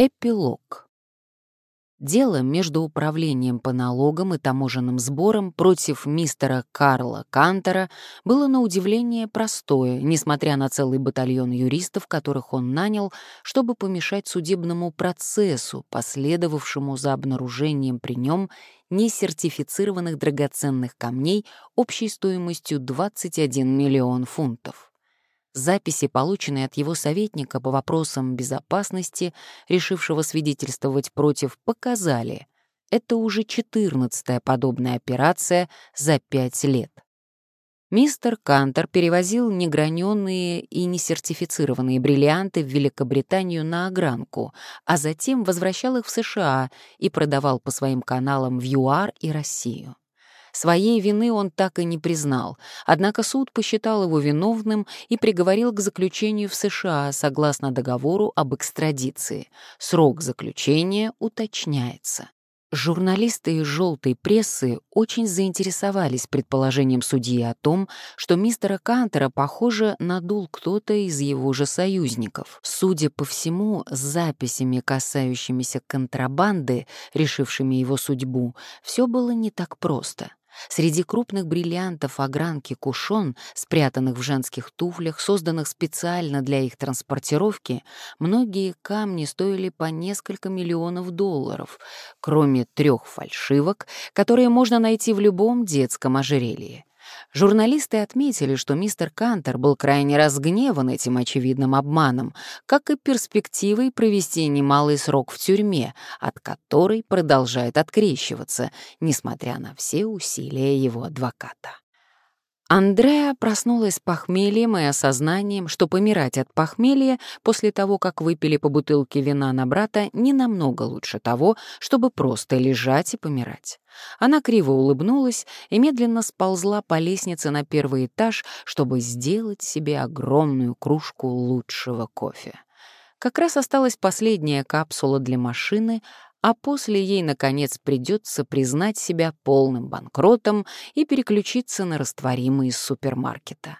Эпилог. Дело между управлением по налогам и таможенным сборам против мистера Карла Кантера было на удивление простое, несмотря на целый батальон юристов, которых он нанял, чтобы помешать судебному процессу, последовавшему за обнаружением при нем несертифицированных драгоценных камней общей стоимостью 21 миллион фунтов. Записи, полученные от его советника по вопросам безопасности, решившего свидетельствовать против, показали, это уже четырнадцатая подобная операция за пять лет. Мистер Кантер перевозил неграненные и несертифицированные бриллианты в Великобританию на огранку, а затем возвращал их в США и продавал по своим каналам в ЮАР и Россию. Своей вины он так и не признал, однако суд посчитал его виновным и приговорил к заключению в США согласно договору об экстрадиции. Срок заключения уточняется. Журналисты из «желтой прессы» очень заинтересовались предположением судьи о том, что мистера Кантера, похоже, надул кто-то из его же союзников. Судя по всему, с записями, касающимися контрабанды, решившими его судьбу, все было не так просто. Среди крупных бриллиантов огранки кушон, спрятанных в женских туфлях, созданных специально для их транспортировки, многие камни стоили по несколько миллионов долларов, кроме трех фальшивок, которые можно найти в любом детском ожерелье. Журналисты отметили, что мистер Кантер был крайне разгневан этим очевидным обманом, как и перспективой провести немалый срок в тюрьме, от которой продолжает открещиваться, несмотря на все усилия его адвоката. Андреа проснулась похмельем и осознанием, что помирать от похмелья после того, как выпили по бутылке вина на брата, не намного лучше того, чтобы просто лежать и помирать. Она криво улыбнулась и медленно сползла по лестнице на первый этаж, чтобы сделать себе огромную кружку лучшего кофе. Как раз осталась последняя капсула для машины, а после ей, наконец, придется признать себя полным банкротом и переключиться на растворимый из супермаркета.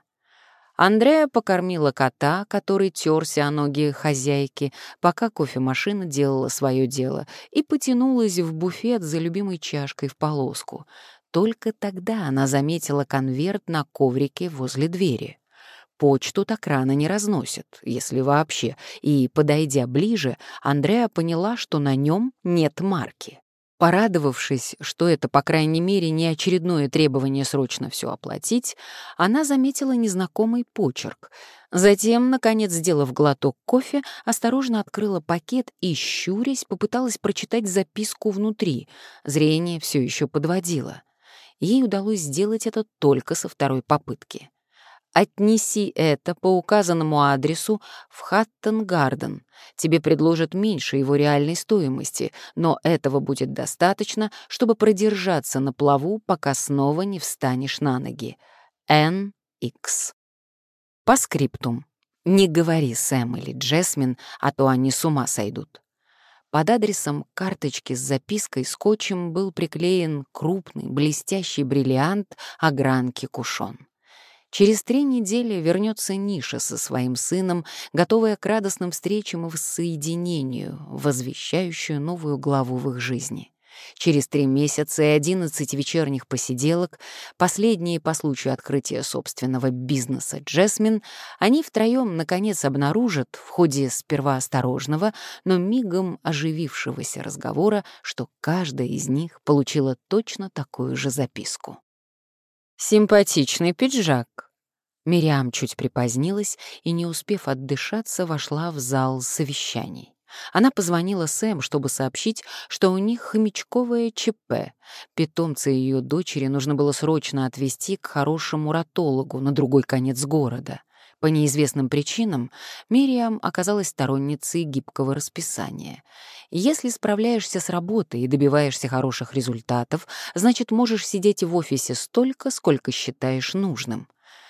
Андрея покормила кота, который терся о ноги хозяйки, пока кофемашина делала свое дело, и потянулась в буфет за любимой чашкой в полоску. Только тогда она заметила конверт на коврике возле двери. Почту так рано не разносят, если вообще, и, подойдя ближе, Андреа поняла, что на нем нет марки. Порадовавшись, что это, по крайней мере, не очередное требование срочно все оплатить, она заметила незнакомый почерк. Затем, наконец, сделав глоток кофе, осторожно открыла пакет и, щурясь, попыталась прочитать записку внутри. Зрение все еще подводило. Ей удалось сделать это только со второй попытки. Отнеси это по указанному адресу в Хаттон-Гарден. Тебе предложат меньше его реальной стоимости, но этого будет достаточно, чтобы продержаться на плаву, пока снова не встанешь на ноги. Н.Х. По скриптум. Не говори Сэм или Джесмин, а то они с ума сойдут. Под адресом карточки с запиской скотчем был приклеен крупный блестящий бриллиант огранки кушон. Через три недели вернется Ниша со своим сыном, готовая к радостным встречам и воссоединению, возвещающую новую главу в их жизни. Через три месяца и одиннадцать вечерних посиделок, последние по случаю открытия собственного бизнеса Джесмин, они втроем наконец обнаружат в ходе сперва осторожного, но мигом оживившегося разговора, что каждая из них получила точно такую же записку. «Симпатичный пиджак». Мириам чуть припозднилась и, не успев отдышаться, вошла в зал совещаний. Она позвонила Сэм, чтобы сообщить, что у них хомячковое ЧП. Питомца ее дочери нужно было срочно отвезти к хорошему ратологу на другой конец города. По неизвестным причинам Мириам оказалась сторонницей гибкого расписания. Если справляешься с работой и добиваешься хороших результатов, значит, можешь сидеть в офисе столько, сколько считаешь нужным.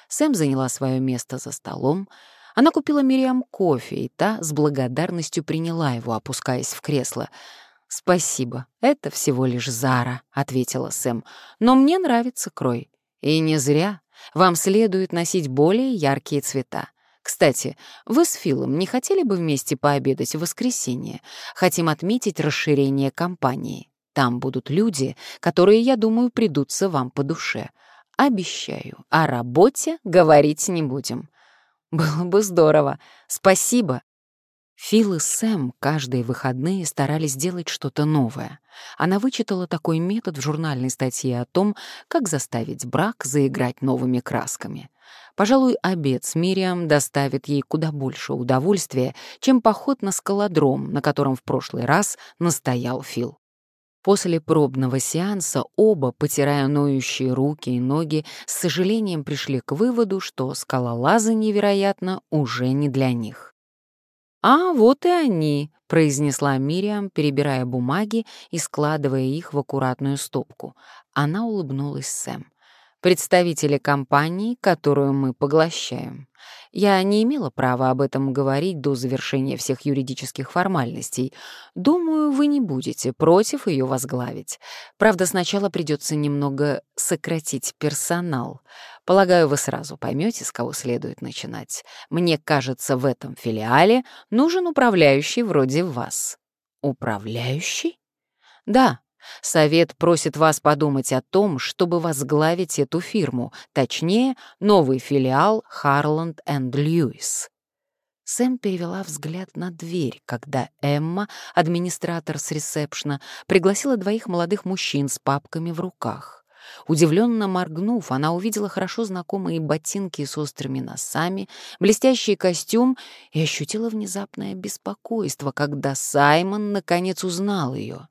Сэм заняла свое место за столом. Она купила Мириам кофе, и та с благодарностью приняла его, опускаясь в кресло. «Спасибо, это всего лишь Зара», — ответила Сэм. «Но мне нравится крой. И не зря. Вам следует носить более яркие цвета. Кстати, вы с Филом не хотели бы вместе пообедать в воскресенье? Хотим отметить расширение компании. Там будут люди, которые, я думаю, придутся вам по душе. Обещаю, о работе говорить не будем. Было бы здорово. Спасибо. Фил и Сэм каждые выходные старались сделать что-то новое. Она вычитала такой метод в журнальной статье о том, как заставить брак заиграть новыми красками. Пожалуй, обед с Мириам доставит ей куда больше удовольствия, чем поход на скалодром, на котором в прошлый раз настоял Фил. После пробного сеанса оба, потирая ноющие руки и ноги, с сожалением пришли к выводу, что скалолазы невероятно уже не для них. «А вот и они», — произнесла Мириам, перебирая бумаги и складывая их в аккуратную стопку. Она улыбнулась Сэм. «Представители компании, которую мы поглощаем. Я не имела права об этом говорить до завершения всех юридических формальностей. Думаю, вы не будете против ее возглавить. Правда, сначала придется немного сократить персонал. Полагаю, вы сразу поймете, с кого следует начинать. Мне кажется, в этом филиале нужен управляющий вроде вас. Управляющий? Да, Совет просит вас подумать о том, чтобы возглавить эту фирму, точнее, новый филиал Харланд энд Льюис. Сэм перевела взгляд на дверь, когда Эмма, администратор с ресепшна, пригласила двоих молодых мужчин с папками в руках. Удивленно моргнув, она увидела хорошо знакомые ботинки с острыми носами, блестящий костюм и ощутила внезапное беспокойство, когда Саймон наконец узнал ее.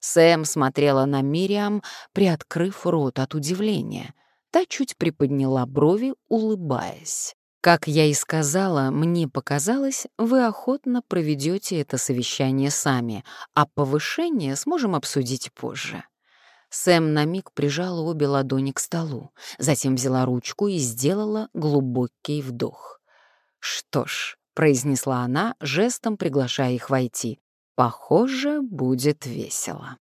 Сэм смотрела на Мириам, приоткрыв рот от удивления. Та чуть приподняла брови, улыбаясь. «Как я и сказала, мне показалось, вы охотно проведете это совещание сами, а повышение сможем обсудить позже». Сэм на миг прижала обе ладони к столу, затем взяла ручку и сделала глубокий вдох. «Что ж», — произнесла она, жестом приглашая их войти, Похоже, будет весело.